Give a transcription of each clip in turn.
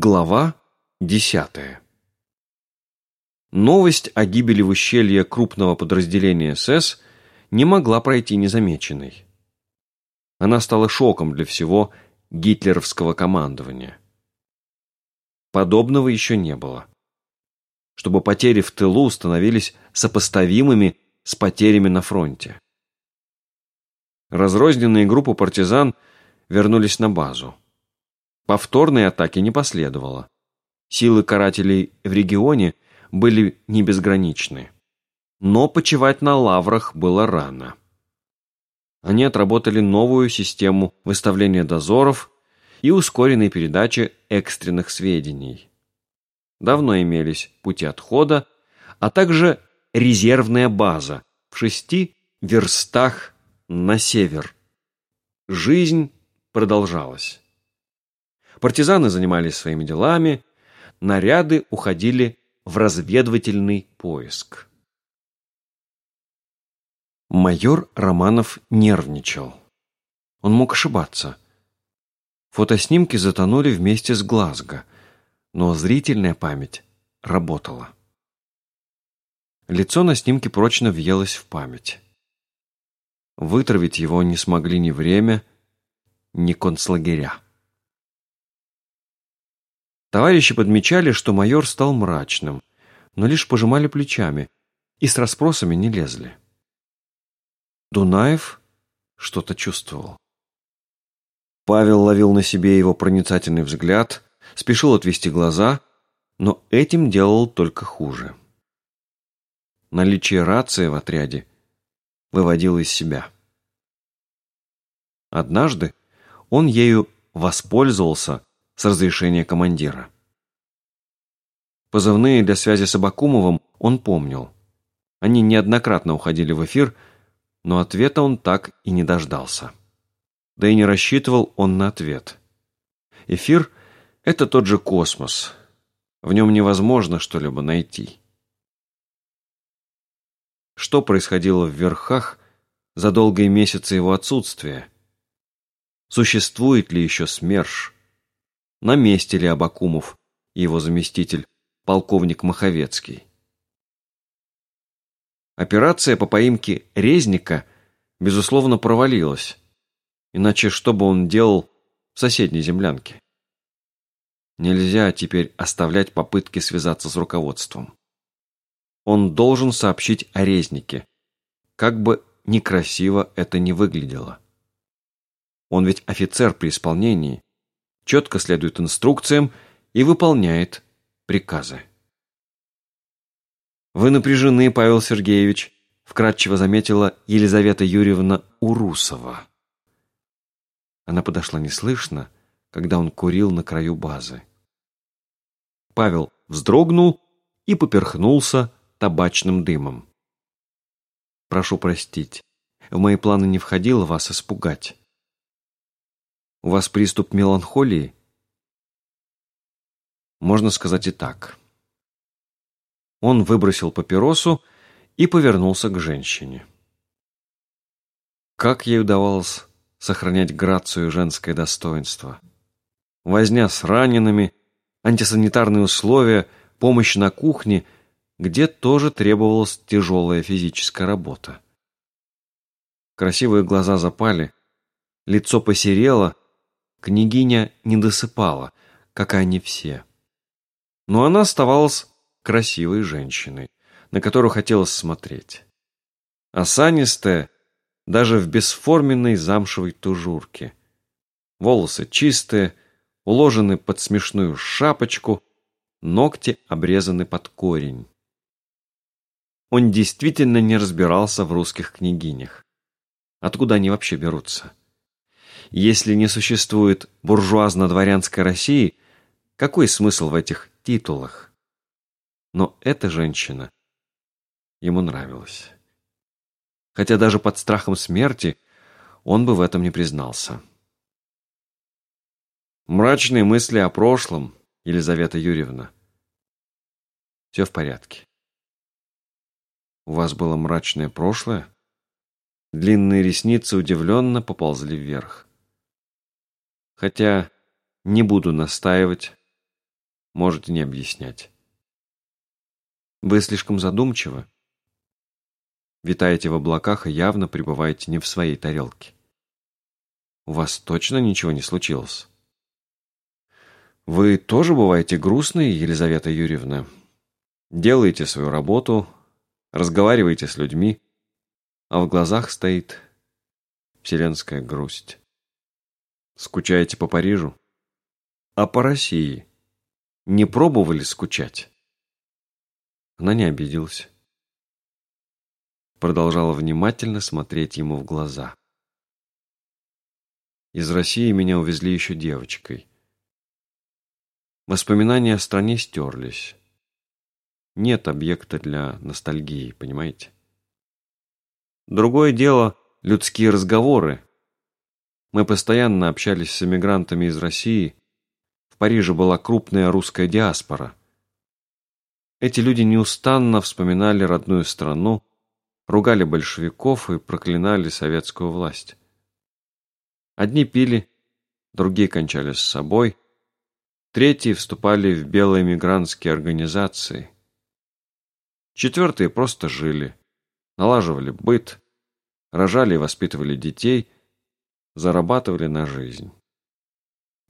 Глава десятая Новость о гибели в ущелье крупного подразделения СС не могла пройти незамеченной. Она стала шоком для всего гитлеровского командования. Подобного еще не было. Чтобы потери в тылу становились сопоставимыми с потерями на фронте. Разрозненные группы партизан вернулись на базу. Повторной атаки не последовало. Силы карателей в регионе были не безграничны. Но почивать на лаврах было рано. Они отработали новую систему выставления дозоров и ускоренной передачи экстренных сведений. Давно имелись пути отхода, а также резервная база в шести верстах на север. Жизнь продолжалась. Партизаны занимались своими делами, наряды уходили в разведывательный поиск. Майор Романов нервничал. Он мог ошибаться. Фотоснимки затонули вместе с Глазго, но зрительная память работала. Лицо на снимке прочно въелось в память. Вытравить его не смогли ни время, ни концлагеря. Товарищи подмечали, что майор стал мрачным, но лишь пожимали плечами и с расспросами не лезли. Дунаев что-то чувствовал. Павел ловил на себе его проницательный взгляд, спешил отвести глаза, но этим делал только хуже. Наличие рации в отряде выводило из себя. Однажды он ею воспользовался с разрешения командира. Позывные для связи с Абакумовым он помнил. Они неоднократно уходили в эфир, но ответа он так и не дождался. Да и не рассчитывал он на ответ. Эфир — это тот же космос. В нем невозможно что-либо найти. Что происходило в верхах за долгие месяцы его отсутствия? Существует ли еще СМЕРШ? На месте ли Абакумов и его заместитель, полковник Маховецкий. Операция по поимке Резника, безусловно, провалилась. Иначе что бы он делал в соседней землянке? Нельзя теперь оставлять попытки связаться с руководством. Он должен сообщить о Резнике, как бы некрасиво это ни выглядело. Он ведь офицер при исполнении, четко следует инструкциям и выполняет приказы. «Вы напряжены, Павел Сергеевич», — вкратчиво заметила Елизавета Юрьевна Урусова. Она подошла неслышно, когда он курил на краю базы. Павел вздрогнул и поперхнулся табачным дымом. «Прошу простить, в мои планы не входило вас испугать. У вас приступ меланхолии? Можно сказать и так. Он выбросил папиросу и повернулся к женщине. Как ей удавалось сохранять грацию и женское достоинство? Возня с ранеными, антисанитарные условия, помощь на кухне, где тоже требовалась тяжелая физическая работа. Красивые глаза запали, лицо посерело, Княгиня не досыпала, как и они все. Но она оставалась красивой женщиной, на которую хотелось смотреть. Осанистая, даже в бесформенной замшевой тужурке. Волосы чистые, уложены под смешную шапочку, ногти обрезаны под корень. Он действительно не разбирался в русских княгинях. Откуда они вообще берутся? Если не существует буржуазно-дворянской России, какой смысл в этих титулах? Но эта женщина ему нравилась. Хотя даже под страхом смерти он бы в этом не признался. Мрачные мысли о прошлом, Елизавета Юрьевна. Все в порядке. У вас было мрачное прошлое? Длинные ресницы удивленно поползли вверх. Хотя не буду настаивать, можете не объяснять. Вы слишком задумчивы. Витаете в облаках и явно пребываете не в своей тарелке. У вас точно ничего не случилось? Вы тоже бываете грустной, Елизавета Юрьевна. Делаете свою работу, разговариваете с людьми, а в глазах стоит вселенская грусть. Скучаете по Парижу? А по России? Не пробовали скучать? Она не обиделась. Продолжала внимательно смотреть ему в глаза. Из России меня увезли еще девочкой. Воспоминания о стране стерлись. Нет объекта для ностальгии, понимаете? Другое дело – людские разговоры. Мы постоянно общались с эмигрантами из России. В Париже была крупная русская диаспора. Эти люди неустанно вспоминали родную страну, ругали большевиков и проклинали советскую власть. Одни пили, другие кончали с собой – Третьи вступали в белые мигрантские организации. Четвертые просто жили, налаживали быт, рожали и воспитывали детей, зарабатывали на жизнь.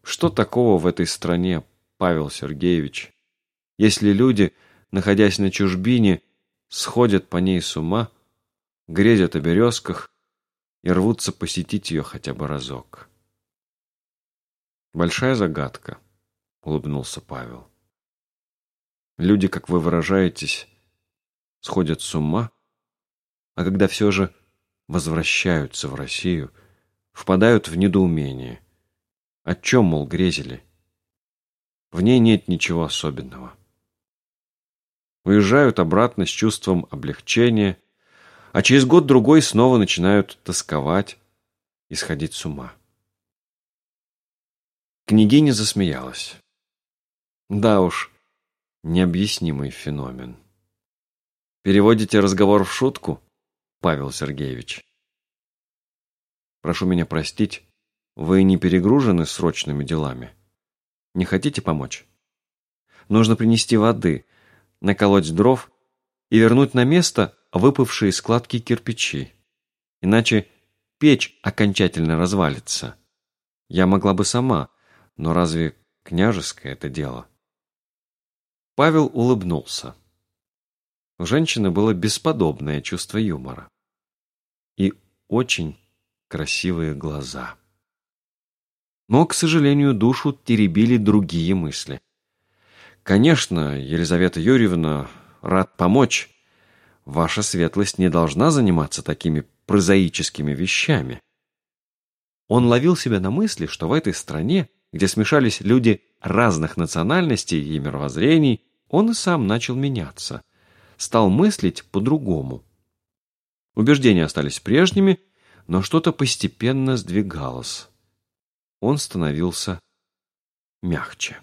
Что такого в этой стране, Павел Сергеевич, если люди, находясь на чужбине, сходят по ней с ума, грезят о березках и рвутся посетить ее хотя бы разок? Большая загадка улыбнулся Павел. Люди, как вы выражаетесь, сходят с ума, а когда все же возвращаются в Россию, впадают в недоумение. О чем, мол, грезили? В ней нет ничего особенного. Уезжают обратно с чувством облегчения, а через год-другой снова начинают тосковать и сходить с ума. Княгиня засмеялась. Да уж, необъяснимый феномен. Переводите разговор в шутку, Павел Сергеевич? Прошу меня простить, вы не перегружены срочными делами? Не хотите помочь? Нужно принести воды, наколоть дров и вернуть на место выпавшие складки кирпичи. Иначе печь окончательно развалится. Я могла бы сама, но разве княжеское это дело? Павел улыбнулся. У женщины было бесподобное чувство юмора. И очень красивые глаза. Но, к сожалению, душу теребили другие мысли. Конечно, Елизавета Юрьевна, рад помочь. Ваша светлость не должна заниматься такими прозаическими вещами. Он ловил себя на мысли, что в этой стране, где смешались люди разных национальностей и мировоззрений, он и сам начал меняться, стал мыслить по-другому. Убеждения остались прежними, но что-то постепенно сдвигалось. Он становился мягче.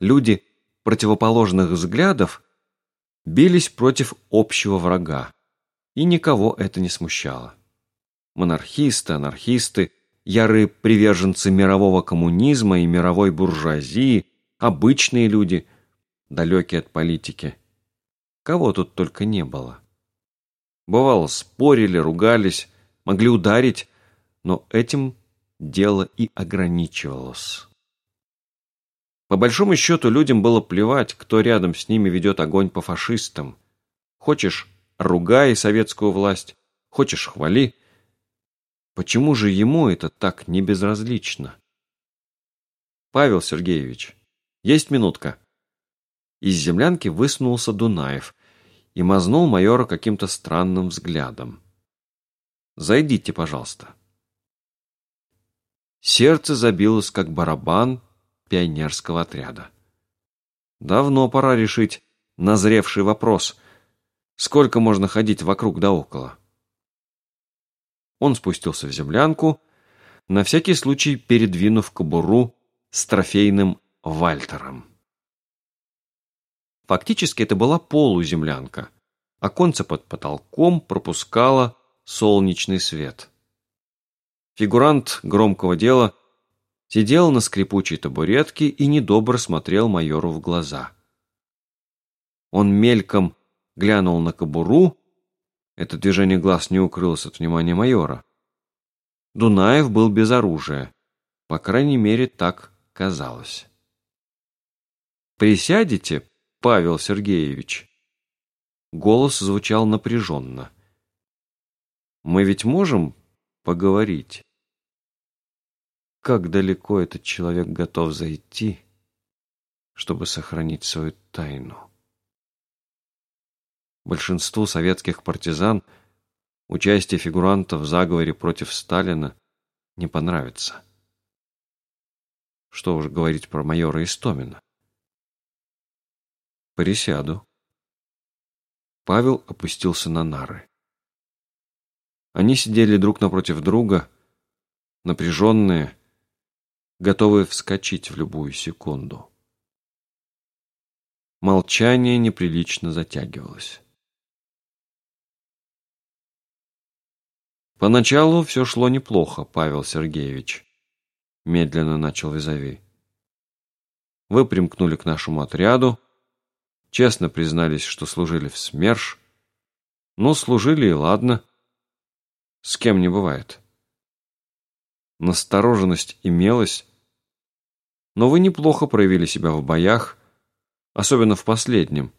Люди противоположных взглядов бились против общего врага, и никого это не смущало. Монархисты, анархисты, ярые приверженцы мирового коммунизма и мировой буржуазии, обычные люди, далекий от политики. Кого тут только не было. Бывало, спорили, ругались, могли ударить, но этим дело и ограничивалось. По большому счету людям было плевать, кто рядом с ними ведет огонь по фашистам. Хочешь – ругай советскую власть, хочешь – хвали. Почему же ему это так не безразлично? Павел Сергеевич, есть минутка. Из землянки высунулся Дунаев и мазнул майора каким-то странным взглядом. «Зайдите, пожалуйста». Сердце забилось, как барабан пионерского отряда. Давно пора решить назревший вопрос, сколько можно ходить вокруг да около. Он спустился в землянку, на всякий случай передвинув кобуру с трофейным вальтером. Фактически это была полуземлянка. Оконце под потолком пропускало солнечный свет. Фигурант громкого дела сидел на скрипучей табуретке и недобро смотрел майору в глаза. Он мельком глянул на кобуру, это движение глаз не укрылось от внимания майора. Дунаев был без оружия, по крайней мере, так казалось. «Присядете, Павел Сергеевич?» Голос звучал напряженно. «Мы ведь можем поговорить?» Как далеко этот человек готов зайти, чтобы сохранить свою тайну? Большинству советских партизан участие фигурантов в заговоре против Сталина не понравится. Что уж говорить про майора Истомина. Присяду. Павел опустился на нары. Они сидели друг напротив друга, напряженные, готовые вскочить в любую секунду. Молчание неприлично затягивалось. Поначалу все шло неплохо, Павел Сергеевич, медленно начал Визави. Вы примкнули к нашему отряду, честно признались, что служили в СМЕРШ. Ну, служили и ладно. С кем не бывает. Настороженность имелась, но вы неплохо проявили себя в боях, особенно в последнем,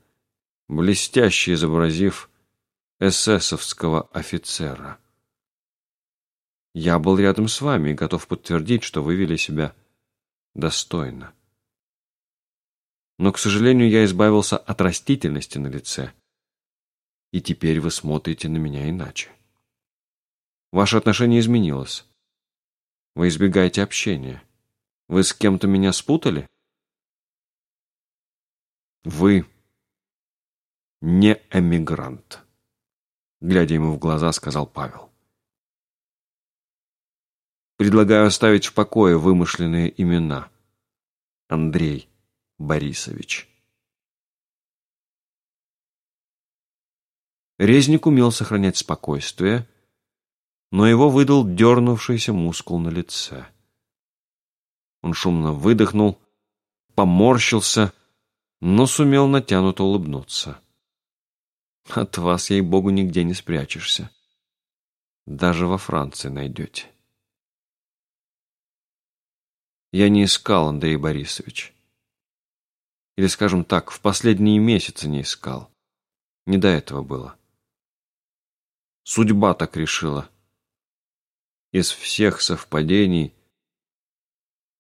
блестяще изобразив эсэсовского офицера. Я был рядом с вами и готов подтвердить, что вы вели себя достойно. Но, к сожалению, я избавился от растительности на лице. И теперь вы смотрите на меня иначе. Ваше отношение изменилось. Вы избегаете общения. Вы с кем-то меня спутали? Вы не эмигрант, глядя ему в глаза, сказал Павел. Предлагаю оставить в покое вымышленные имена. Андрей Борисович. Резник умел сохранять спокойствие, но его выдал дернувшийся мускул на лице. Он шумно выдохнул, поморщился, но сумел натянуто улыбнуться. От вас, ей-богу, нигде не спрячешься. Даже во Франции найдете. Я не искал, Андрей Борисович. Или, скажем так, в последние месяцы не искал. Не до этого было. Судьба так решила. Из всех совпадений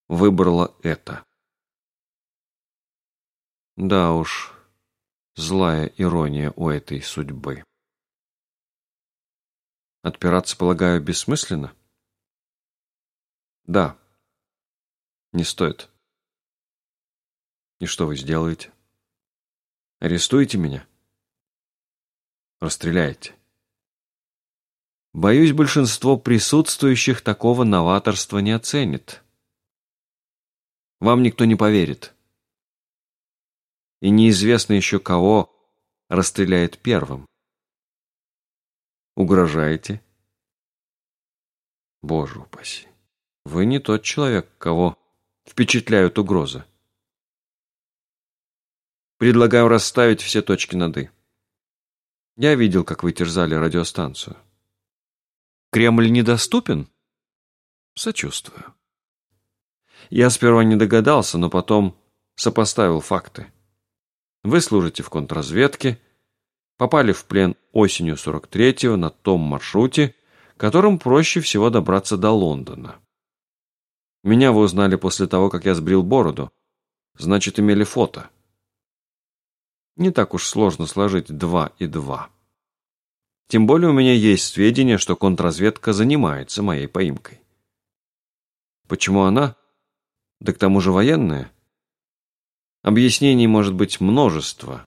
выбрала это. Да уж, злая ирония у этой судьбы. Отпираться, полагаю, бессмысленно? Да. Не стоит. И что вы сделаете? Арестуете меня? Расстреляете? Боюсь, большинство присутствующих такого новаторства не оценит. Вам никто не поверит. И неизвестно еще кого расстреляет первым. Угрожаете? Боже упаси. Вы не тот человек, кого впечатляют угрозы. Предлагаю расставить все точки над «и». Я видел, как вы терзали радиостанцию. Кремль недоступен? Сочувствую. Я сперва не догадался, но потом сопоставил факты. Вы служите в контрразведке, попали в плен осенью 43-го на том маршруте, которым проще всего добраться до Лондона. Меня вы узнали после того, как я сбрил бороду. Значит, имели фото. Не так уж сложно сложить два и два. Тем более у меня есть сведения, что контрразведка занимается моей поимкой. Почему она? Да к тому же военная. Объяснений может быть множество.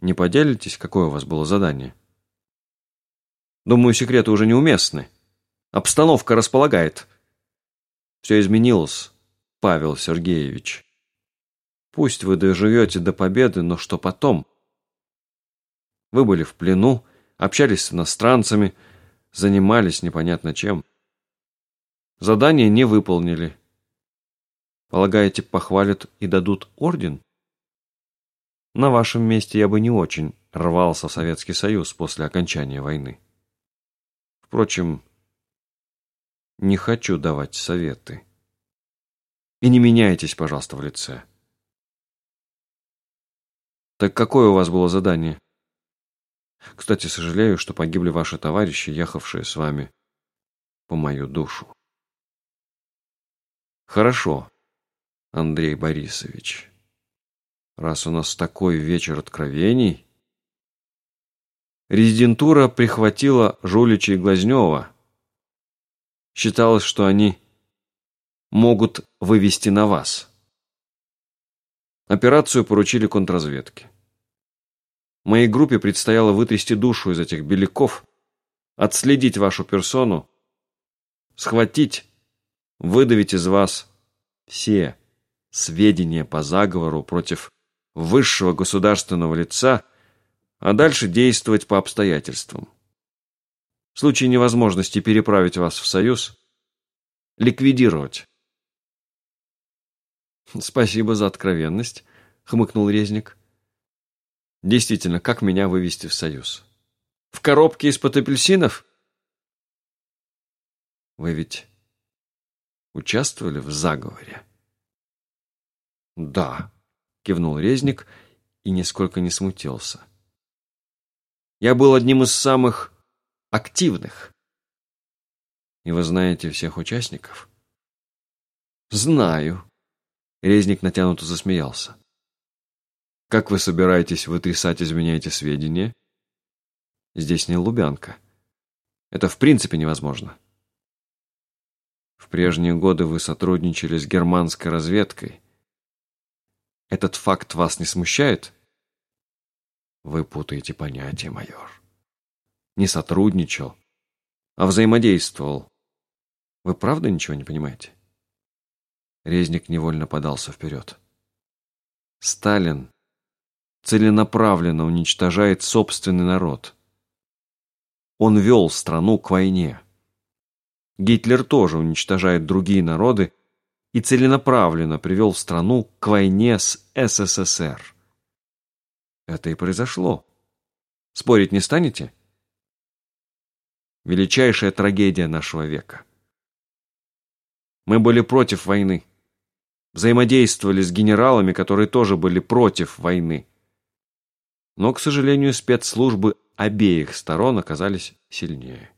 Не поделитесь, какое у вас было задание? Думаю, секреты уже неуместны. Обстановка располагает. Все изменилось, Павел Сергеевич. Пусть вы доживете до победы, но что потом? Вы были в плену, общались с иностранцами, занимались непонятно чем. Задание не выполнили. Полагаете, похвалят и дадут орден? На вашем месте я бы не очень рвался в Советский Союз после окончания войны. Впрочем, не хочу давать советы. И не меняйтесь, пожалуйста, в лице. Так какое у вас было задание? Кстати, сожалею, что погибли ваши товарищи, ехавшие с вами по мою душу. Хорошо, Андрей Борисович. Раз у нас такой вечер откровений... Резидентура прихватила Жулича и Глазнева. Считалось, что они могут вывести на вас. Операцию поручили контрразведке. Моей группе предстояло вытрясти душу из этих беляков, отследить вашу персону, схватить, выдавить из вас все сведения по заговору против высшего государственного лица, а дальше действовать по обстоятельствам. В случае невозможности переправить вас в Союз, ликвидировать. «Спасибо за откровенность», — хмыкнул Резник. «Действительно, как меня вывести в Союз? В коробке из-под апельсинов?» «Вы ведь участвовали в заговоре?» «Да», — кивнул Резник и нисколько не смутился. «Я был одним из самых активных». «И вы знаете всех участников?» «Знаю», — Резник натянуто засмеялся. «Как вы собираетесь вытрясать из меня эти сведения?» «Здесь не Лубянка. Это в принципе невозможно». В прежние годы вы сотрудничали с германской разведкой. Этот факт вас не смущает? Вы путаете понятия, майор. Не сотрудничал, а взаимодействовал. Вы правда ничего не понимаете? Резник невольно подался вперед. Сталин целенаправленно уничтожает собственный народ. Он вел страну к войне. Гитлер тоже уничтожает другие народы и целенаправленно привел страну к войне с СССР. Это и произошло. Спорить не станете? Величайшая трагедия нашего века. Мы были против войны. Взаимодействовали с генералами, которые тоже были против войны. Но, к сожалению, спецслужбы обеих сторон оказались сильнее.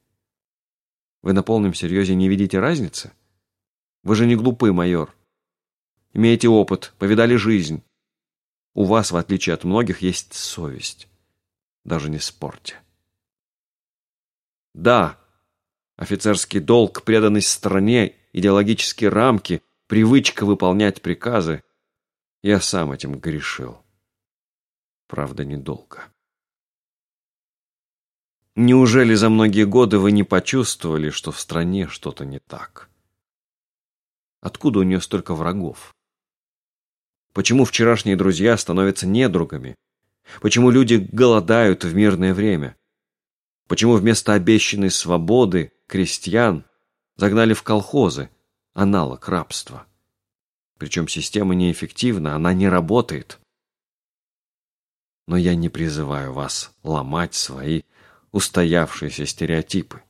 Вы на полном серьезе не видите разницы? Вы же не глупый, майор. Имеете опыт, повидали жизнь. У вас, в отличие от многих, есть совесть. Даже не спорьте. Да, офицерский долг, преданность стране, идеологические рамки, привычка выполнять приказы. Я сам этим грешил. Правда, недолго. Неужели за многие годы вы не почувствовали, что в стране что-то не так? Откуда у нее столько врагов? Почему вчерашние друзья становятся недругами? Почему люди голодают в мирное время? Почему вместо обещанной свободы крестьян загнали в колхозы, аналог рабства? Причем система неэффективна, она не работает. Но я не призываю вас ломать свои устоявшиеся стереотипы.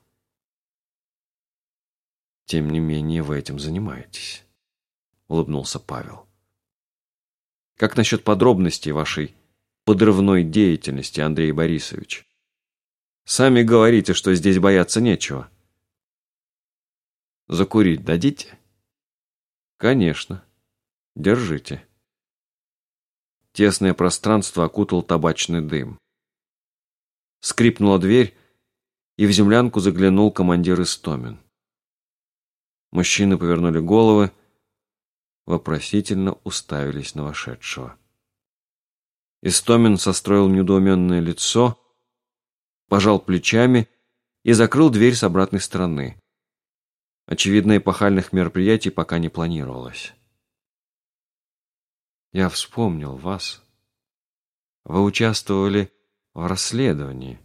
Тем не менее, вы этим занимаетесь, улыбнулся Павел. Как насчет подробностей вашей подрывной деятельности, Андрей Борисович? Сами говорите, что здесь бояться нечего. Закурить дадите? Конечно. Держите. Тесное пространство окутал табачный дым. Скрипнула дверь, и в землянку заглянул командир Истомин. Мужчины повернули головы, вопросительно уставились на вошедшего. Истомин состроил недоуменное лицо, пожал плечами и закрыл дверь с обратной стороны. Очевидно, эпохальных мероприятий пока не планировалось. «Я вспомнил вас. Вы участвовали в расследовании.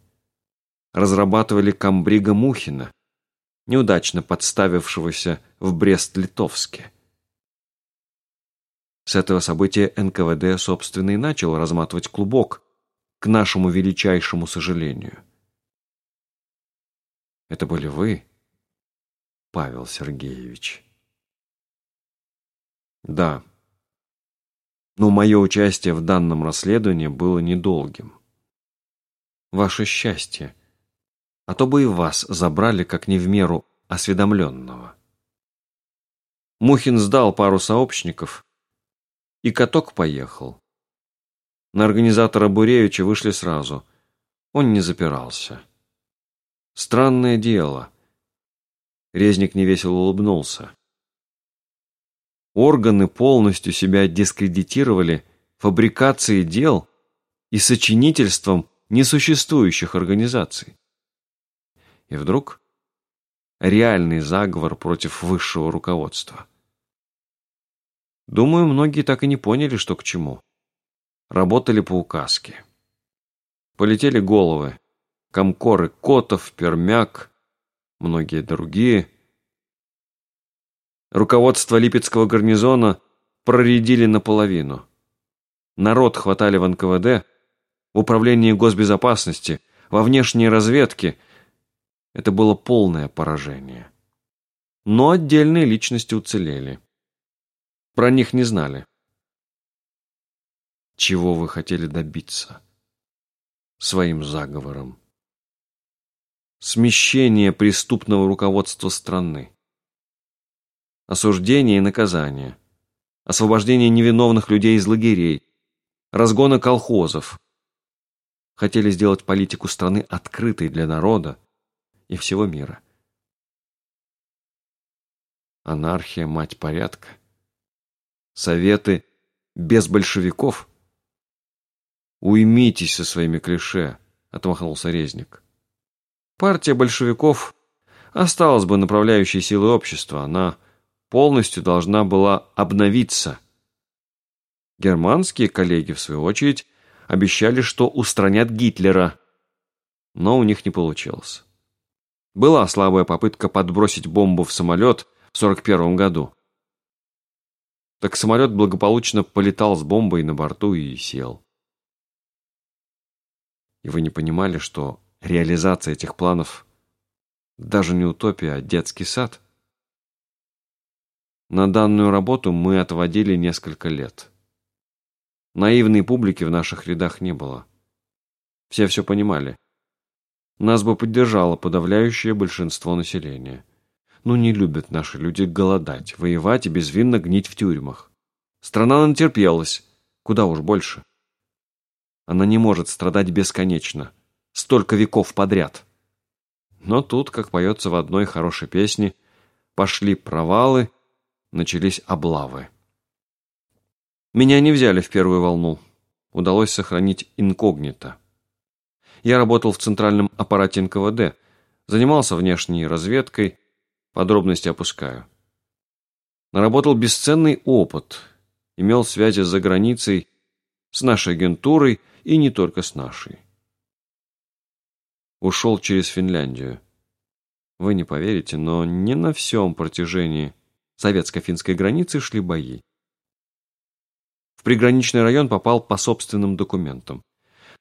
Разрабатывали комбрига Мухина. неудачно подставившегося в Брест-Литовске. С этого события НКВД, собственно, и начал разматывать клубок, к нашему величайшему сожалению. Это были вы, Павел Сергеевич? Да. Но мое участие в данном расследовании было недолгим. Ваше счастье. А то бы и вас забрали как не в меру осведомленного. Мухин сдал пару сообщников, и каток поехал. На организатора Буревича вышли сразу. Он не запирался. Странное дело. Резник невесело улыбнулся. Органы полностью себя дискредитировали фабрикацией дел и сочинительством несуществующих организаций. И вдруг реальный заговор против высшего руководства. Думаю, многие так и не поняли, что к чему. Работали по указке. Полетели головы. Комкоры Котов, Пермяк, многие другие. Руководство Липецкого гарнизона проредили наполовину. Народ хватали в НКВД, в управлении госбезопасности, во внешней разведке. Это было полное поражение. Но отдельные личности уцелели. Про них не знали. Чего вы хотели добиться? Своим заговором. Смещение преступного руководства страны. Осуждение и наказание. Освобождение невиновных людей из лагерей. Разгона колхозов. Хотели сделать политику страны открытой для народа и всего мира. Анархия, мать порядка. Советы без большевиков? Уймитесь со своими клише, отмахнулся Резник. Партия большевиков осталась бы направляющей силой общества, она полностью должна была обновиться. Германские коллеги, в свою очередь, обещали, что устранят Гитлера, но у них не получилось. Была слабая попытка подбросить бомбу в самолет в 1941 году. Так самолет благополучно полетал с бомбой на борту и сел. И вы не понимали, что реализация этих планов даже не утопия, а детский сад? На данную работу мы отводили несколько лет. Наивной публики в наших рядах не было. Все все понимали. Нас бы поддержало подавляющее большинство населения. Ну не любят наши люди голодать, воевать и безвинно гнить в тюрьмах. Страна натерпелась, куда уж больше. Она не может страдать бесконечно, столько веков подряд. Но тут, как поется в одной хорошей песне, пошли провалы, начались облавы. Меня не взяли в первую волну. Удалось сохранить инкогнито. Я работал в центральном аппарате НКВД, занимался внешней разведкой, Подробности опускаю. Наработал бесценный опыт, имел связи за границей, с нашей агентурой и не только с нашей. Ушел через Финляндию. Вы не поверите, но не на всем протяжении советско-финской границы шли бои. В приграничный район попал по собственным документам.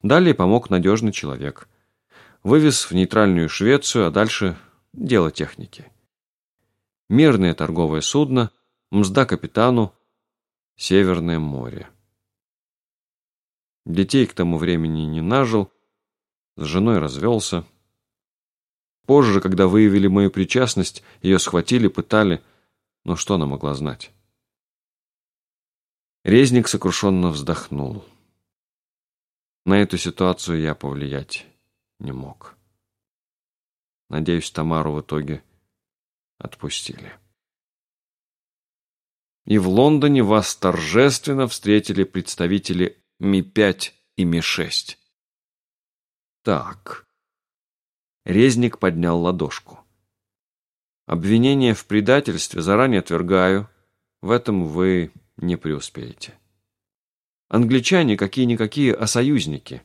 Далее помог надежный человек. Вывез в нейтральную Швецию, а дальше дело техники мирное торговое судно, мзда капитану, Северное море. Детей к тому времени не нажил, с женой развелся. Позже, когда выявили мою причастность, ее схватили, пытали, но что она могла знать? Резник сокрушенно вздохнул. На эту ситуацию я повлиять не мог. Надеюсь, Тамару в итоге отпустили. И в Лондоне вас торжественно встретили представители Ми-5 и Ми-6. Так. Резник поднял ладошку. Обвинение в предательстве заранее отвергаю. В этом вы не преуспеете. Англичане какие-никакие, а союзники.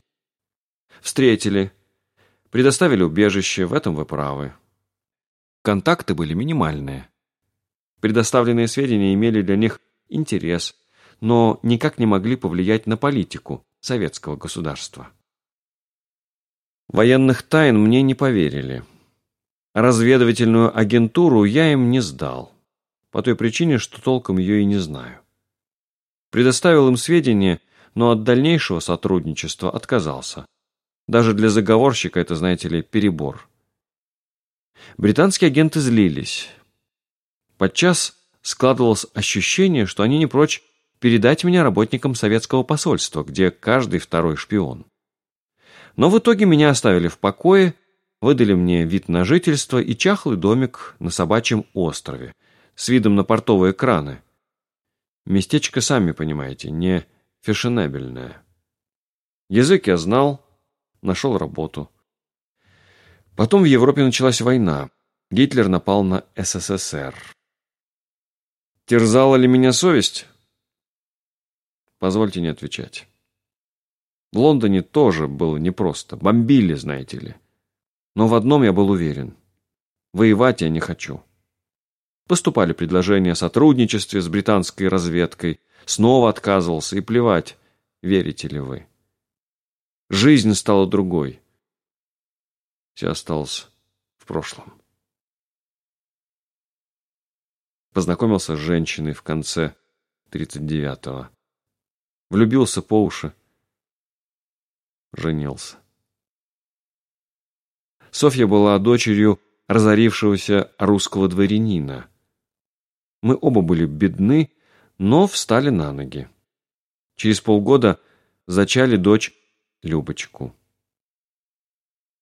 Встретили, предоставили убежище, в этом вы правы. Контакты были минимальные. Предоставленные сведения имели для них интерес, но никак не могли повлиять на политику советского государства. Военных тайн мне не поверили. Разведывательную агентуру я им не сдал, по той причине, что толком ее и не знаю. Предоставил им сведения, но от дальнейшего сотрудничества отказался. Даже для заговорщика это, знаете ли, перебор. Британские агенты злились. Подчас складывалось ощущение, что они не прочь передать меня работникам советского посольства, где каждый второй шпион. Но в итоге меня оставили в покое, выдали мне вид на жительство и чахлый домик на собачьем острове с видом на портовые краны. Местечко, сами понимаете, не фешенебельное. Язык я знал, нашел работу. Потом в Европе началась война. Гитлер напал на СССР. Терзала ли меня совесть? Позвольте не отвечать. В Лондоне тоже было непросто. Бомбили, знаете ли. Но в одном я был уверен. Воевать я не хочу. Поступали предложения о сотрудничестве с британской разведкой. Снова отказывался, и плевать, верите ли вы. Жизнь стала другой. Все осталось в прошлом. Познакомился с женщиной в конце 39-го. Влюбился по уши. Женился. Софья была дочерью разорившегося русского дворянина. Мы оба были бедны, но встали на ноги. Через полгода зачали дочь Любочку.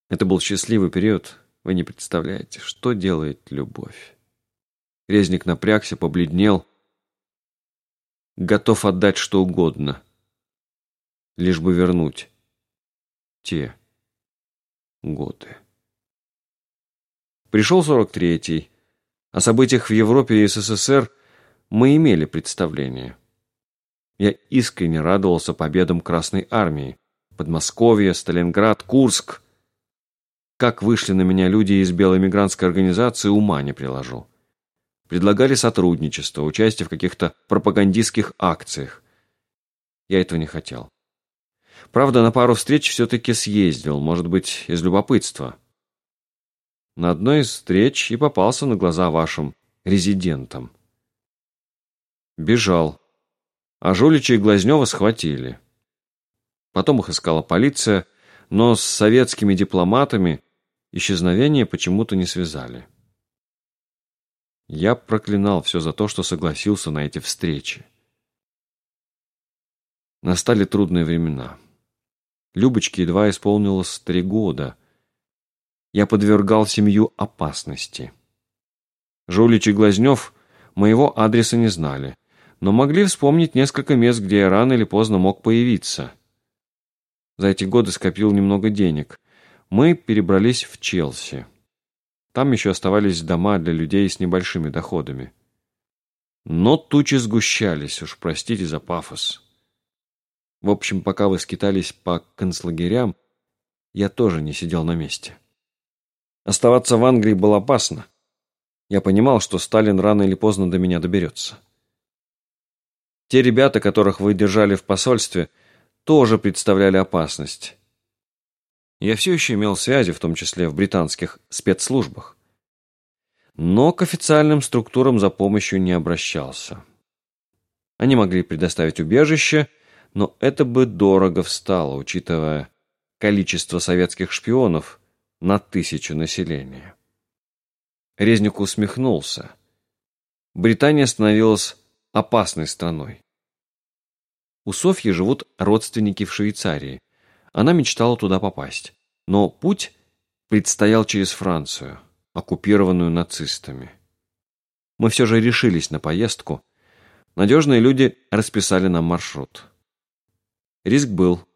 Это был счастливый период. Вы не представляете, что делает любовь. Резник напрягся, побледнел, готов отдать что угодно, лишь бы вернуть те годы. Пришел 43-й. О событиях в Европе и СССР мы имели представление. Я искренне радовался победам Красной Армии. Подмосковье, Сталинград, Курск. Как вышли на меня люди из белой мигрантской организации, ума не приложу. Предлагали сотрудничество, участие в каких-то пропагандистских акциях. Я этого не хотел. Правда, на пару встреч все-таки съездил, может быть, из любопытства. На одной из встреч и попался на глаза вашим резидентам. Бежал. А Жулича и Глазнева схватили. Потом их искала полиция, но с советскими дипломатами исчезновение почему-то не связали. Я проклинал все за то, что согласился на эти встречи. Настали трудные времена. Любочке едва исполнилось три года. Я подвергал семью опасности. Жулич и Глазнев моего адреса не знали, но могли вспомнить несколько мест, где я рано или поздно мог появиться. За эти годы скопил немного денег. Мы перебрались в Челси. Там еще оставались дома для людей с небольшими доходами. Но тучи сгущались, уж простите за пафос. В общем, пока вы скитались по концлагерям, я тоже не сидел на месте. Оставаться в Англии было опасно. Я понимал, что Сталин рано или поздно до меня доберется. Те ребята, которых вы держали в посольстве, тоже представляли опасность. Я все еще имел связи, в том числе в британских спецслужбах. Но к официальным структурам за помощью не обращался. Они могли предоставить убежище, но это бы дорого встало, учитывая количество советских шпионов на тысячу населения. Резник усмехнулся. Британия становилась опасной страной. У Софьи живут родственники в Швейцарии – она мечтала туда попасть. Но путь предстоял через Францию, оккупированную нацистами. Мы все же решились на поездку. Надежные люди расписали нам маршрут. Риск был,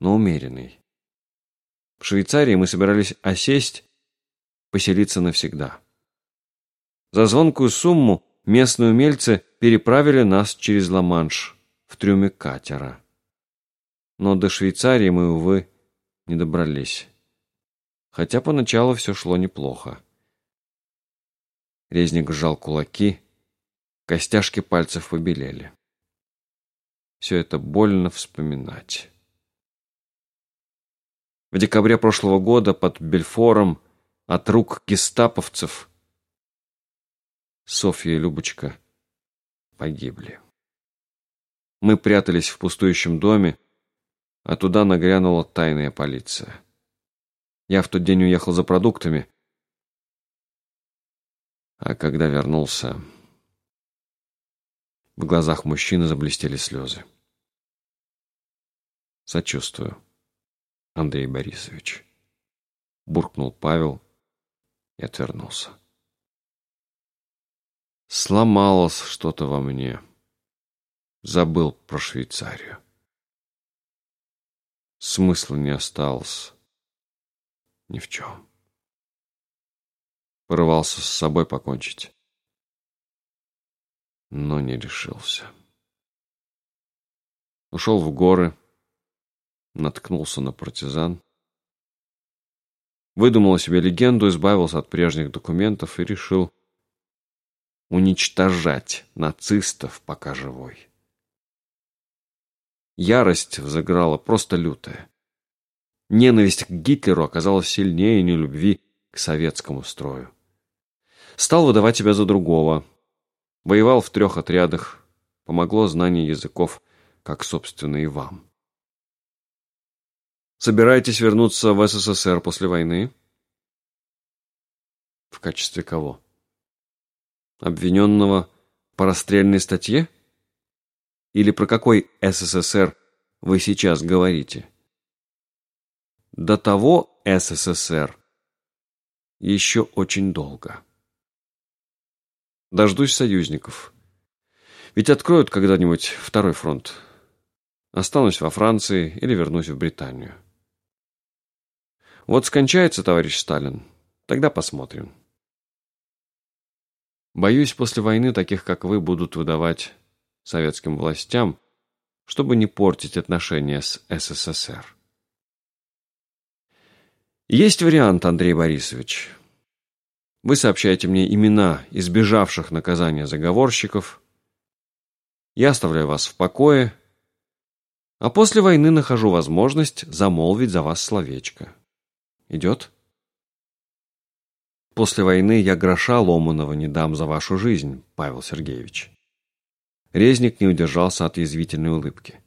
но умеренный. В Швейцарии мы собирались осесть, поселиться навсегда. За звонкую сумму местные умельцы переправили нас через Ла-Манш в трюме катера но до Швейцарии мы, увы, не добрались. Хотя поначалу все шло неплохо. Резник сжал кулаки, костяшки пальцев побелели. Все это больно вспоминать. В декабре прошлого года под Бельфором от рук гестаповцев Софья и Любочка погибли. Мы прятались в пустующем доме, а туда нагрянула тайная полиция. Я в тот день уехал за продуктами, а когда вернулся, в глазах мужчины заблестели слезы. Сочувствую, Андрей Борисович. Буркнул Павел и отвернулся. Сломалось что-то во мне. Забыл про Швейцарию. Смысла не осталось ни в чем. Порывался с собой покончить, но не решился. Ушел в горы, наткнулся на партизан, выдумал себе легенду, избавился от прежних документов и решил уничтожать нацистов, пока живой. Ярость взыграла просто лютая. Ненависть к Гитлеру оказалась сильнее нелюбви к советскому строю. Стал выдавать себя за другого. Воевал в трех отрядах. Помогло знание языков, как, собственно, и вам. Собираетесь вернуться в СССР после войны? В качестве кого? Обвиненного по расстрельной статье? Или про какой СССР вы сейчас говорите? До того СССР еще очень долго. Дождусь союзников. Ведь откроют когда-нибудь второй фронт. Останусь во Франции или вернусь в Британию. Вот скончается товарищ Сталин, тогда посмотрим. Боюсь, после войны таких, как вы, будут выдавать советским властям, чтобы не портить отношения с СССР. Есть вариант, Андрей Борисович. Вы сообщаете мне имена избежавших наказания заговорщиков. Я оставляю вас в покое, а после войны нахожу возможность замолвить за вас словечко. Идет? После войны я гроша ломаного не дам за вашу жизнь, Павел Сергеевич. Резник не удержался от язвительной улыбки.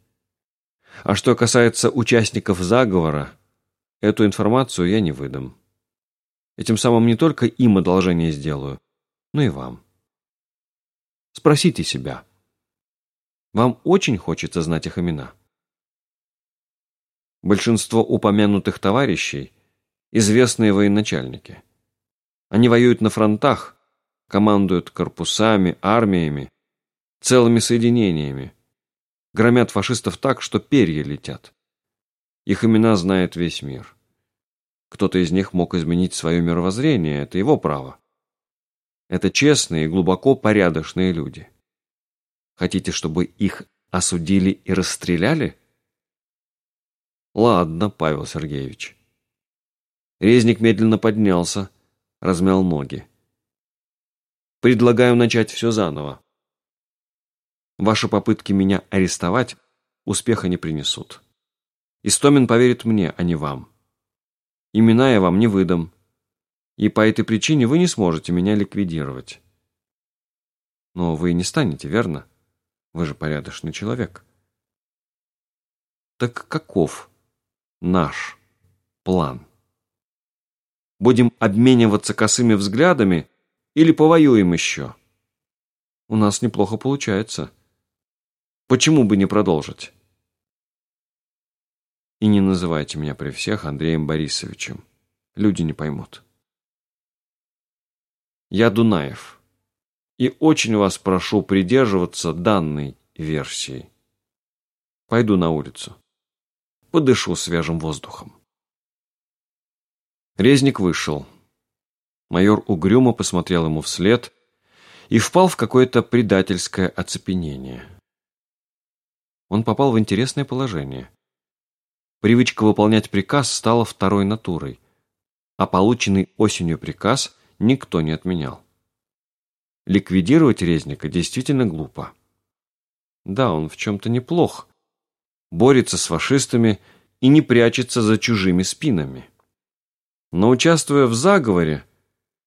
А что касается участников заговора, эту информацию я не выдам. Этим самым не только им одолжение сделаю, но и вам. Спросите себя. Вам очень хочется знать их имена. Большинство упомянутых товарищей – известные военачальники. Они воюют на фронтах, командуют корпусами, армиями, целыми соединениями, громят фашистов так, что перья летят. Их имена знает весь мир. Кто-то из них мог изменить свое мировоззрение, это его право. Это честные и глубоко порядочные люди. Хотите, чтобы их осудили и расстреляли? Ладно, Павел Сергеевич. Резник медленно поднялся, размял ноги. Предлагаю начать все заново. Ваши попытки меня арестовать успеха не принесут. Истомин поверит мне, а не вам. Имена я вам не выдам. И по этой причине вы не сможете меня ликвидировать. Но вы не станете, верно? Вы же порядочный человек. Так каков наш план? Будем обмениваться косыми взглядами или повоюем еще? У нас неплохо получается. Почему бы не продолжить? И не называйте меня при всех Андреем Борисовичем. Люди не поймут. Я Дунаев. И очень вас прошу придерживаться данной версии. Пойду на улицу. Подышу свежим воздухом. Резник вышел. Майор угрюмо посмотрел ему вслед и впал в какое-то предательское оцепенение. Он попал в интересное положение. Привычка выполнять приказ стала второй натурой, а полученный осенью приказ никто не отменял. ликвидировать Резника действительно глупо. Да, он в чем-то неплох. Борется с фашистами и не прячется за чужими спинами. Но участвуя в заговоре,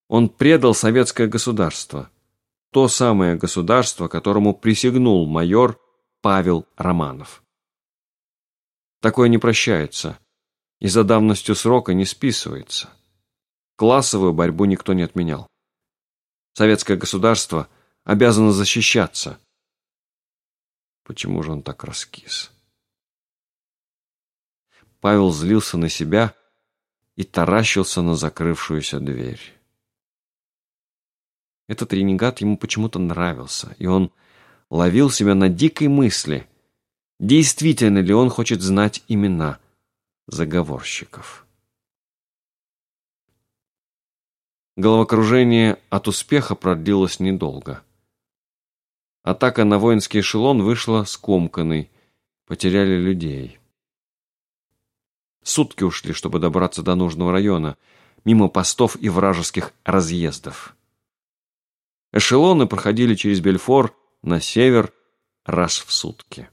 он предал советское государство. То самое государство, которому присягнул майор Павел Романов. Такое не прощается и за давностью срока не списывается. Классовую борьбу никто не отменял. Советское государство обязано защищаться. Почему же он так раскис? Павел злился на себя и таращился на закрывшуюся дверь. Этот ренегат ему почему-то нравился, и он ловил себя на дикой мысли, действительно ли он хочет знать имена заговорщиков. Головокружение от успеха продлилось недолго. Атака на воинский эшелон вышла скомканной, потеряли людей. Сутки ушли, чтобы добраться до нужного района, мимо постов и вражеских разъездов. Эшелоны проходили через Бельфор на север раз в сутки.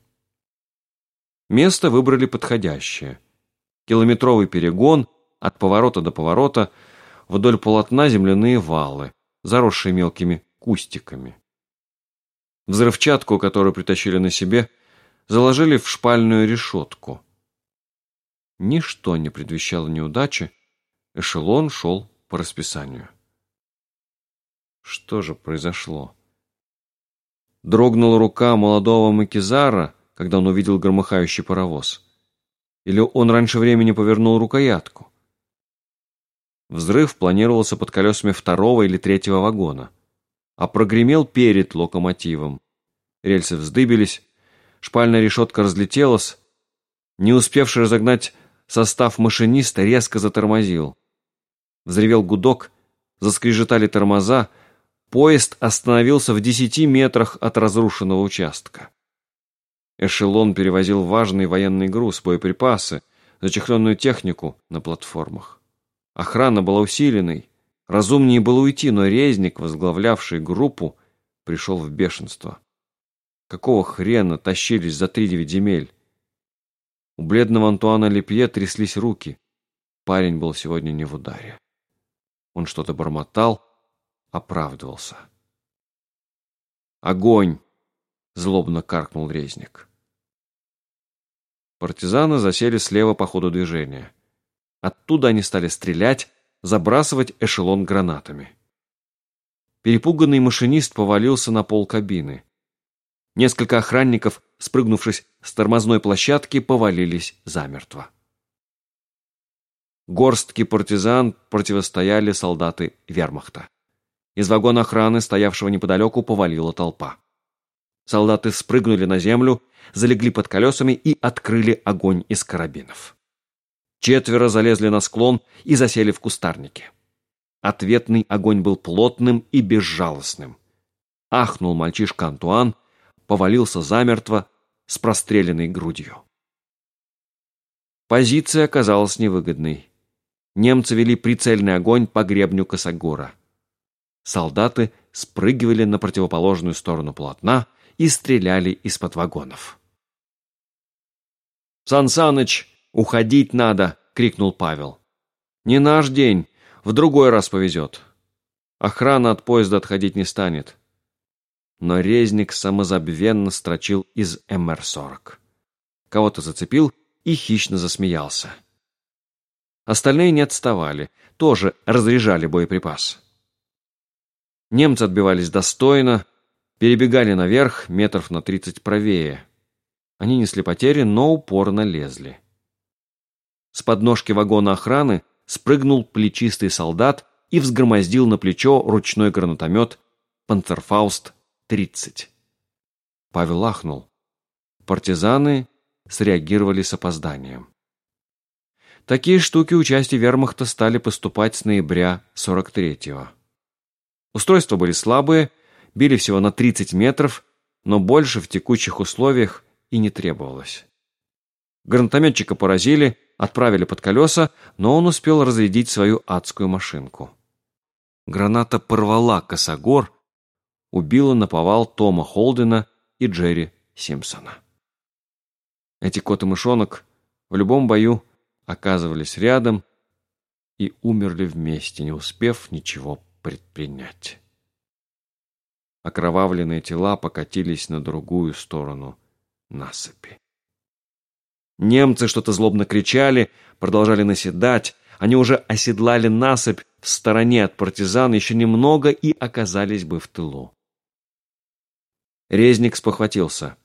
Место выбрали подходящее. Километровый перегон от поворота до поворота, вдоль полотна земляные валы, заросшие мелкими кустиками. Взрывчатку, которую притащили на себе, заложили в шпальную решетку. Ничто не предвещало неудачи, эшелон шел по расписанию. Что же произошло? Дрогнула рука молодого Макизара, когда он увидел громыхающий паровоз. Или он раньше времени повернул рукоятку? Взрыв планировался под колесами второго или третьего вагона, а прогремел перед локомотивом. Рельсы вздыбились, шпальная решетка разлетелась. Не успевший разогнать состав машиниста, резко затормозил. Взревел гудок, заскрежетали тормоза, поезд остановился в десяти метрах от разрушенного участка. Эшелон перевозил важный военный груз, боеприпасы, зачехленную технику на платформах. Охрана была усиленной. Разумнее было уйти, но резник, возглавлявший группу, пришел в бешенство. Какого хрена тащились за три девять земель? У бледного Антуана Лепье тряслись руки. Парень был сегодня не в ударе. Он что-то бормотал, оправдывался. «Огонь!» — злобно каркнул резник. Партизаны засели слева по ходу движения. Оттуда они стали стрелять, забрасывать эшелон гранатами. Перепуганный машинист повалился на пол кабины. Несколько охранников, спрыгнувшись с тормозной площадки, повалились замертво. Горстки партизан противостояли солдаты вермахта. Из вагона охраны, стоявшего неподалеку, повалила толпа. Солдаты спрыгнули на землю, залегли под колесами и открыли огонь из карабинов. Четверо залезли на склон и засели в кустарнике. Ответный огонь был плотным и безжалостным. Ахнул мальчишка Антуан, повалился замертво с простреленной грудью. Позиция оказалась невыгодной. Немцы вели прицельный огонь по гребню Косогора. Солдаты спрыгивали на противоположную сторону полотна, и стреляли из-под вагонов. «Сан Саныч, уходить надо!» — крикнул Павел. «Не наш день, в другой раз повезет. Охрана от поезда отходить не станет». Но резник самозабвенно строчил из МР-40. Кого-то зацепил и хищно засмеялся. Остальные не отставали, тоже разряжали боеприпас. Немцы отбивались достойно, перебегали наверх метров на тридцать правее. Они несли потери, но упорно лезли. С подножки вагона охраны спрыгнул плечистый солдат и взгромоздил на плечо ручной гранатомет «Панцерфауст-30». Павел ахнул. Партизаны среагировали с опозданием. Такие штуки у части вермахта стали поступать с ноября 43-го. Устройства были слабые, били всего на 30 метров, но больше в текучих условиях и не требовалось. Гранатометчика поразили, отправили под колеса, но он успел разрядить свою адскую машинку. Граната порвала косогор, убила наповал Тома Холдена и Джерри Симпсона. Эти кот и мышонок в любом бою оказывались рядом и умерли вместе, не успев ничего предпринять. Окровавленные тела покатились на другую сторону насыпи. Немцы что-то злобно кричали, продолжали наседать. Они уже оседлали насыпь в стороне от партизан еще немного и оказались бы в тылу. Резник спохватился.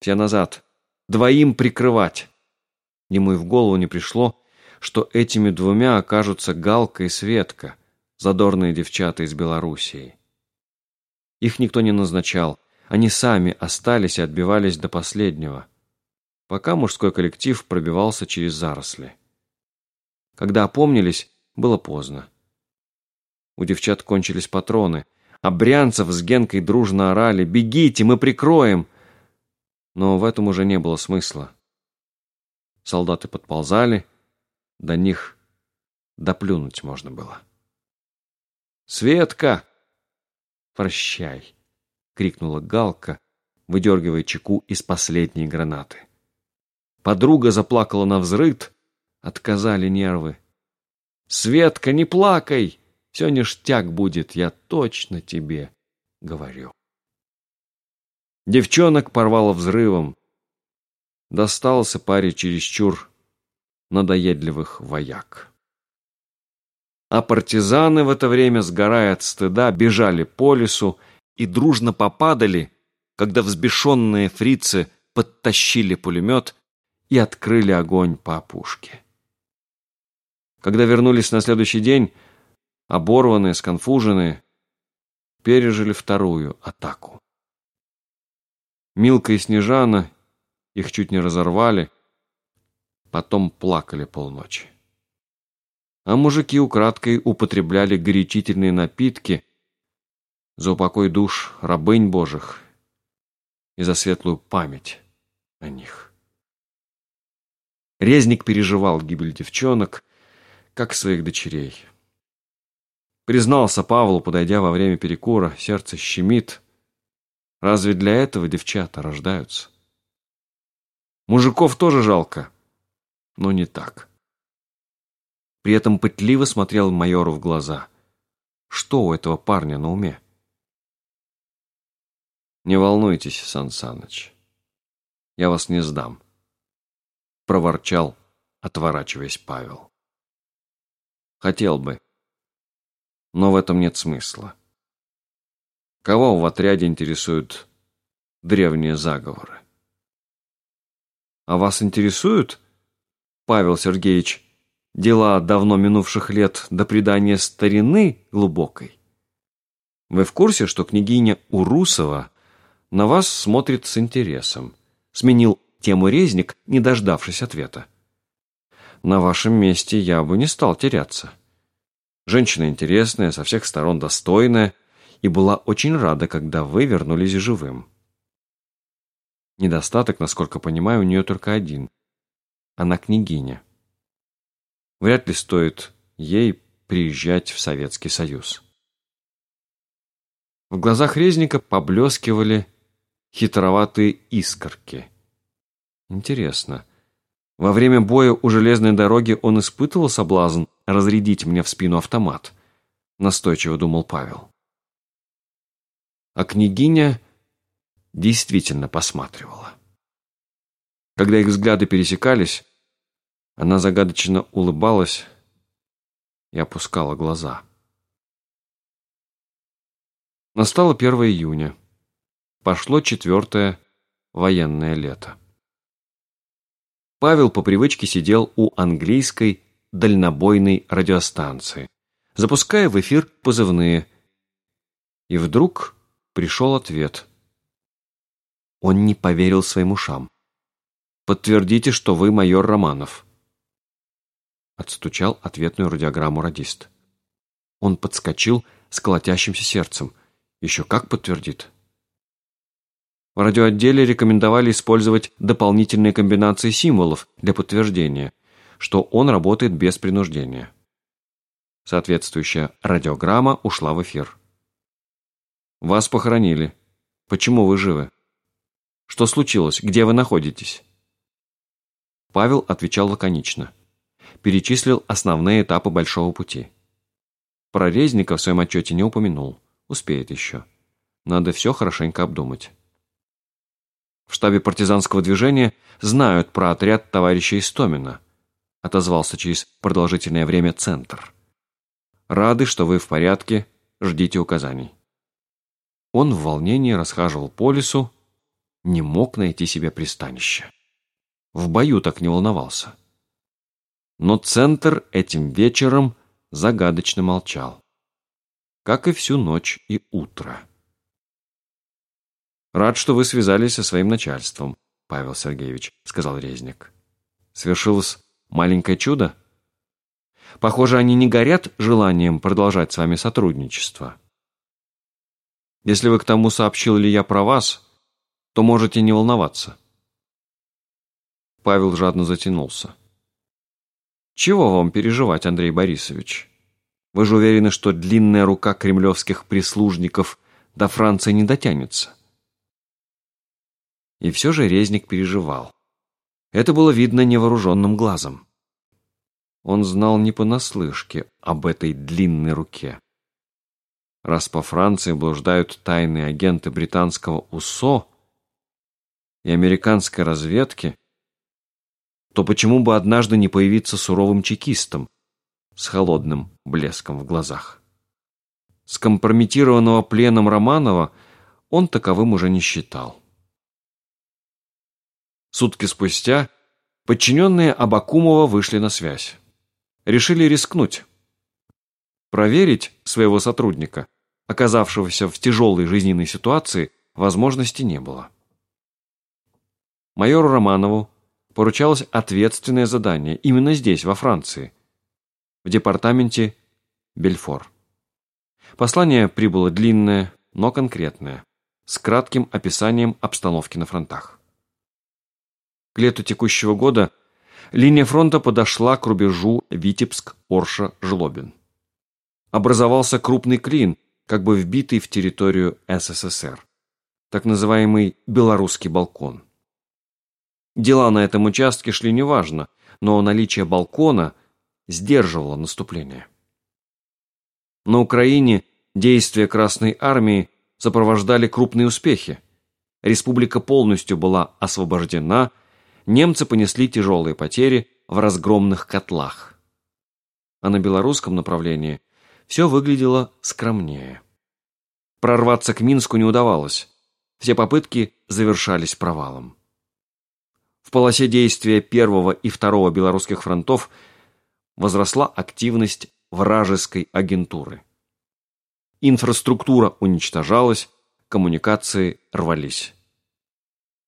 Все назад. Двоим прикрывать. Ему и в голову не пришло, что этими двумя окажутся Галка и Светка, задорные девчата из Белоруссии. Их никто не назначал. Они сами остались и отбивались до последнего пока мужской коллектив пробивался через заросли. Когда опомнились, было поздно. У девчат кончились патроны, а Брянцев с Генкой дружно орали «Бегите, мы прикроем!» Но в этом уже не было смысла. Солдаты подползали, до них доплюнуть можно было. «Светка!» «Прощай!» — крикнула Галка, выдергивая чеку из последней гранаты. Подруга заплакала на взрыд, отказали нервы. «Светка, не плакай! Все ништяк будет, я точно тебе говорю». Девчонок порвало взрывом. Достался паре чересчур надоедливых вояк. А партизаны в это время, сгорая от стыда, бежали по лесу и дружно попадали, когда взбешенные фрицы подтащили пулемет и открыли огонь по опушке. Когда вернулись на следующий день, оборванные, сконфуженные, пережили вторую атаку. Милка и Снежана их чуть не разорвали, потом плакали полночи. А мужики украдкой употребляли горячительные напитки за упокой душ рабынь божих и за светлую память о них. Резник переживал гибель девчонок, как своих дочерей. Признался Павлу, подойдя во время перекура, сердце щемит. Разве для этого девчата рождаются? Мужиков тоже жалко, но не так. При этом пытливо смотрел майору в глаза. Что у этого парня на уме? Не волнуйтесь, Сан. Я вас не сдам. — проворчал, отворачиваясь Павел. «Хотел бы, но в этом нет смысла. Кого в отряде интересуют древние заговоры?» «А вас интересуют, Павел Сергеевич, дела давно минувших лет до предания старины глубокой? Вы в курсе, что княгиня Урусова на вас смотрит с интересом?» сменил тему резник, не дождавшись ответа. На вашем месте я бы не стал теряться. Женщина интересная, со всех сторон достойная, и была очень рада, когда вы вернулись живым. Недостаток, насколько понимаю, у нее только один. Она княгиня. Вряд ли стоит ей приезжать в Советский Союз. В глазах Резника поблескивали хитроватые искорки – Интересно. Во время боя у железной дороги он испытывал соблазн разрядить мне в спину автомат? Настойчиво думал Павел. А княгиня действительно посматривала. Когда их взгляды пересекались, она загадочно улыбалась и опускала глаза. Настало 1 июня. Пошло четвертое военное лето. Павел по привычке сидел у английской дальнобойной радиостанции, запуская в эфир позывные. И вдруг пришел ответ. Он не поверил своим ушам. «Подтвердите, что вы майор Романов». Отстучал ответную радиограмму радист. Он подскочил с колотящимся сердцем. Еще как подтвердит. В радиоотделе рекомендовали использовать дополнительные комбинации символов для подтверждения, что он работает без принуждения. Соответствующая радиограмма ушла в эфир. Вас похоронили. Почему вы живы? Что случилось? Где вы находитесь? Павел отвечал лаконично. Перечислил основные этапы большого пути. Про Резника в своем отчете не упомянул. Успеет еще. Надо все хорошенько обдумать. В штабе партизанского движения знают про отряд товарища Истомина, отозвался через продолжительное время Центр. Рады, что вы в порядке, ждите указаний. Он в волнении расхаживал по лесу, не мог найти себе пристанище. В бою так не волновался. Но Центр этим вечером загадочно молчал. Как и всю ночь и утро. «Рад, что вы связались со своим начальством, Павел Сергеевич», — сказал Резник. «Свершилось маленькое чудо? Похоже, они не горят желанием продолжать с вами сотрудничество. Если вы к тому сообщил ли я про вас, то можете не волноваться». Павел жадно затянулся. «Чего вам переживать, Андрей Борисович? Вы же уверены, что длинная рука кремлевских прислужников до Франции не дотянется?» И все же резник переживал. Это было видно невооруженным глазом. Он знал не понаслышке об этой длинной руке. Раз по Франции блуждают тайные агенты британского УСО и американской разведки, то почему бы однажды не появиться суровым чекистом с холодным блеском в глазах? Скомпрометированного пленом Романова он таковым уже не считал. Сутки спустя подчиненные Абакумова вышли на связь. Решили рискнуть. Проверить своего сотрудника, оказавшегося в тяжелой жизненной ситуации, возможности не было. Майору Романову поручалось ответственное задание именно здесь, во Франции, в департаменте Бельфор. Послание прибыло длинное, но конкретное, с кратким описанием обстановки на фронтах. К лету текущего года линия фронта подошла к рубежу Витебск-Орша-Жлобин. Образовался крупный клин, как бы вбитый в территорию СССР, так называемый «белорусский балкон». Дела на этом участке шли неважно, но наличие балкона сдерживало наступление. На Украине действия Красной Армии сопровождали крупные успехи. Республика полностью была освобождена – немцы понесли тяжелые потери в разгромных котлах. А на белорусском направлении все выглядело скромнее. Прорваться к Минску не удавалось. Все попытки завершались провалом. В полосе действия первого и второго белорусских фронтов возросла активность вражеской агентуры. Инфраструктура уничтожалась, коммуникации рвались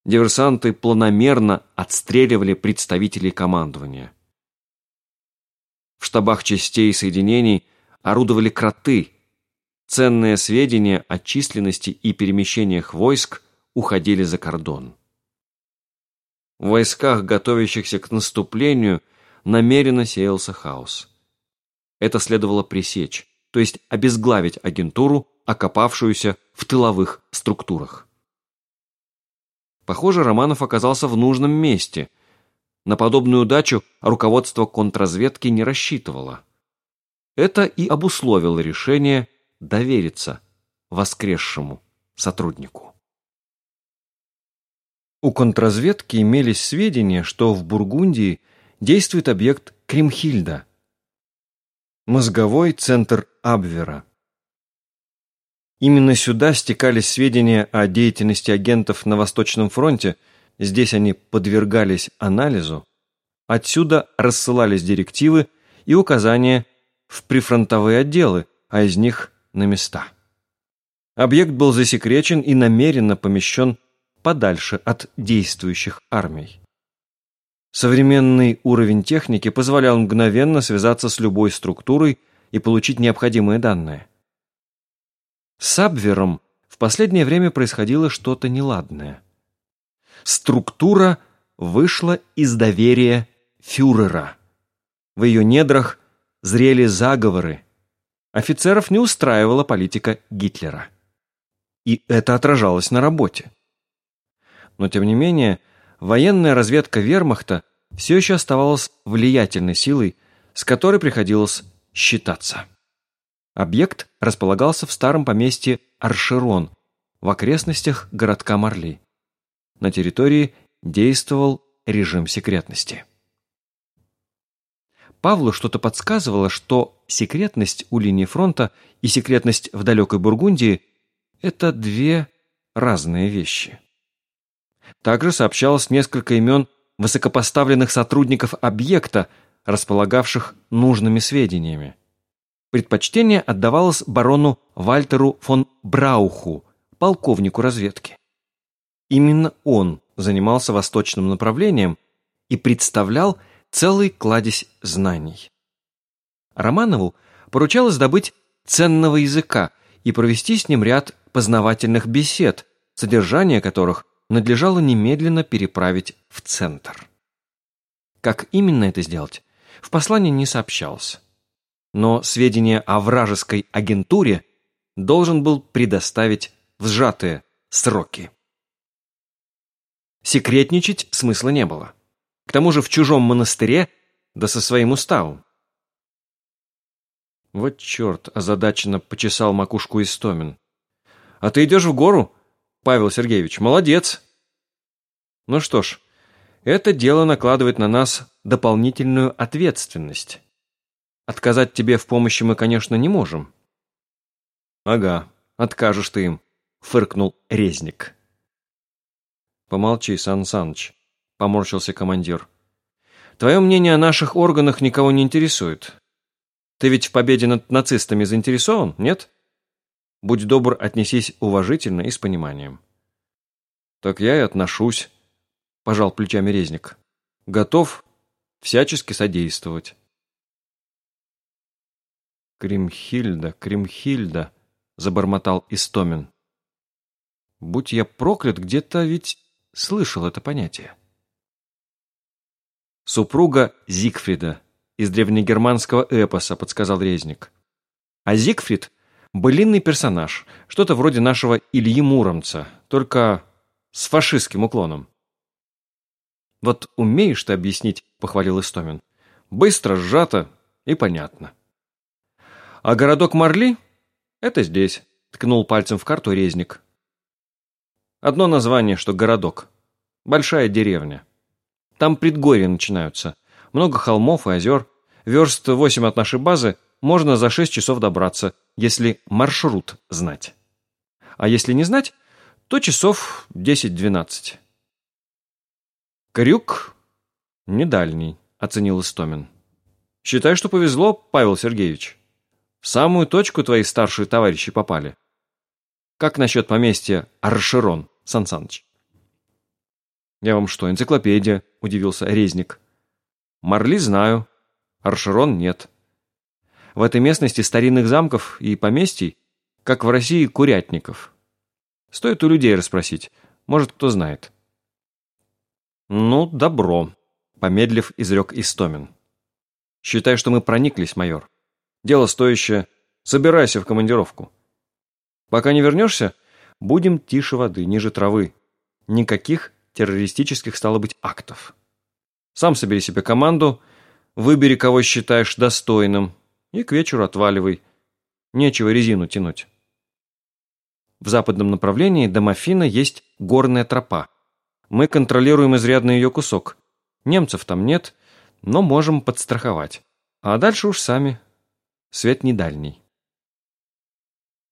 диверсанты планомерно отстреливали представителей командования. В штабах частей и соединений орудовали кроты. Ценные сведения о численности и перемещениях войск уходили за кордон. В войсках, готовящихся к наступлению, намеренно сеялся хаос. Это следовало пресечь, то есть обезглавить агентуру, окопавшуюся в тыловых структурах. Похоже, Романов оказался в нужном месте. На подобную удачу руководство контрразведки не рассчитывало. Это и обусловило решение довериться воскресшему сотруднику. У контрразведки имелись сведения, что в Бургундии действует объект Кримхильда, мозговой центр Абвера. Именно сюда стекались сведения о деятельности агентов на Восточном фронте, здесь они подвергались анализу, отсюда рассылались директивы и указания в прифронтовые отделы, а из них на места. Объект был засекречен и намеренно помещен подальше от действующих армий. Современный уровень техники позволял мгновенно связаться с любой структурой и получить необходимые данные. С Абвером в последнее время происходило что-то неладное. Структура вышла из доверия фюрера. В ее недрах зрели заговоры. Офицеров не устраивала политика Гитлера. и это отражалось на работе. Но, тем не менее, военная разведка вермахта все еще оставалась влиятельной силой, с которой приходилось считаться. Объект располагался в старом поместье Аршерон, в окрестностях городка Марли. На территории действовал режим секретности. Павлу что-то подсказывало, что секретность у линии фронта и секретность в далекой Бургундии – это две разные вещи. Также сообщалось несколько имен высокопоставленных сотрудников объекта, располагавших нужными сведениями. Предпочтение отдавалось барону Вальтеру фон Брауху, полковнику разведки. Именно он занимался восточным направлением и представлял целый кладезь знаний. Романову поручалось добыть ценного языка и провести с ним ряд познавательных бесед, содержание которых надлежало немедленно переправить в центр. Как именно это сделать, в послании не сообщалось. Но сведения о вражеской агентуре должен был предоставить в сжатые сроки. Секретничать смысла не было. К тому же в чужом монастыре, да со своим уставом. Вот черт, озадаченно почесал макушку Истомин. А ты идешь в гору, Павел Сергеевич, молодец. Ну что ж, это дело накладывает на нас дополнительную ответственность. Отказать тебе в помощи мы, конечно, не можем. Ага, откажешь ты им, фыркнул резник. «Помолчи, Сан Саныч», — поморщился командир. «Твое мнение о наших органах никого не интересует. Ты ведь в победе над нацистами заинтересован, нет? Будь добр, отнесись уважительно и с пониманием». «Так я и отношусь», — пожал плечами резник. «Готов всячески содействовать». «Кримхильда, Кримхильда», — забормотал Истомин. «Будь я проклят, где-то ведь слышал это понятие. Супруга Зигфрида из древнегерманского эпоса, подсказал Резник. А Зигфрид – былинный персонаж, что-то вроде нашего Ильи Муромца, только с фашистским уклоном. «Вот умеешь ты объяснить», – похвалил Истомин. «Быстро, сжато и понятно». «А городок Марли – это здесь», – ткнул пальцем в карту Резник. Одно название, что городок. Большая деревня. Там предгорья начинаются. Много холмов и озер. Верст восемь от нашей базы можно за шесть часов добраться, если маршрут знать. А если не знать, то часов десять-двенадцать. Крюк не дальний, оценил Истомин. Считай, что повезло, Павел Сергеевич. В самую точку твои старшие товарищи попали. Как насчет поместья Аршерон? Сан. «Я вам что, энциклопедия?» – удивился Резник. «Марли знаю, Аршерон нет. В этой местности старинных замков и поместий, как в России курятников. Стоит у людей расспросить, может, кто знает». «Ну, добро», – помедлив, изрек Истомин. «Считай, что мы прониклись, майор. Дело стоящее. Собирайся в командировку. Пока не вернешься, Будем тише воды, ниже травы. Никаких террористических, стало быть, актов. Сам собери себе команду, выбери, кого считаешь достойным, и к вечеру отваливай. Нечего резину тянуть. В западном направлении до Мафина есть горная тропа. Мы контролируем изрядно ее кусок. Немцев там нет, но можем подстраховать. А дальше уж сами. Свет не дальний.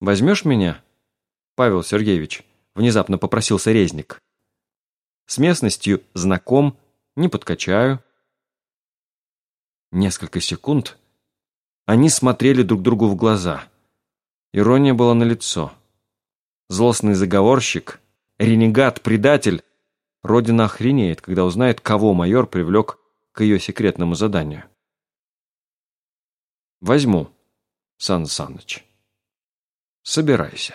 Возьмешь меня? Павел Сергеевич, внезапно попросился резник. С местностью знаком, не подкачаю. Несколько секунд они смотрели друг другу в глаза. Ирония была налицо. Злостный заговорщик, ренегат, предатель. Родина охренеет, когда узнает, кого майор привлек к ее секретному заданию. «Возьму, Сан Саныч. Собирайся».